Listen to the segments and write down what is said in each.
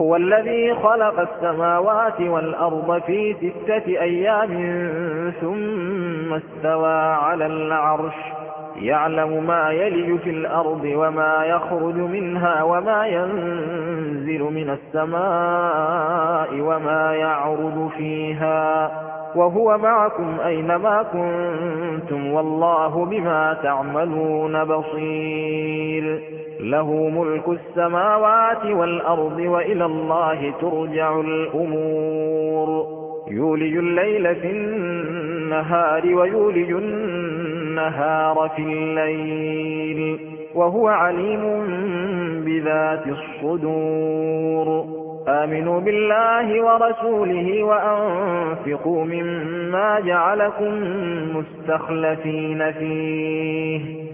هو الذي خلق السماوات والأرض في ستة أيام ثم استوى على العرش. يعلم ما يلج في الأرض وما يخرج منها وما ينزل من السماء وما يعرض فيها وهو معكم أينما كنتم والله بما تعملون بصير له ملك السماوات والأرض وإلى الله ترجع الأمور يولج الليل في النهار ويولج النهار في الليل وهو عليم بذات الصدور. آمنوا بالله ورسوله وأنفقوا مما جعلكم مستخلفين فيه.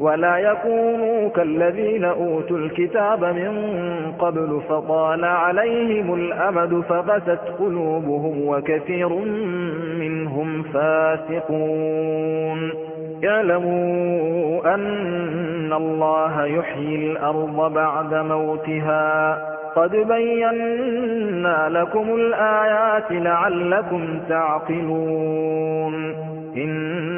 ولا يكونوا كالذين أوتوا الكتاب من قبل فطال عليهم الأمد فبست قلوبهم وكثير منهم فاسقون. اعلموا أن الله يحيي الأرض بعد موتها. قد بينا لكم الآيات لعلكم تعقلون.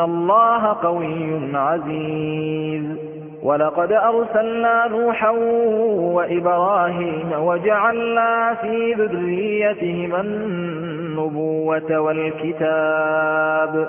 الله قوي عزيز. ولقد أرسلنا نوحا وإبراهيم وجعلنا في ذريتهما النبوة والكتاب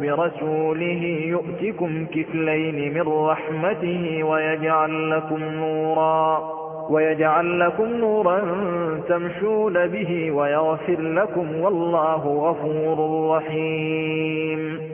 برسوله يؤتكم كفلين من رحمته ويجعل لكم نورا ويجعل لكم نورا تمشون به ويغفر لكم والله غفور رحيم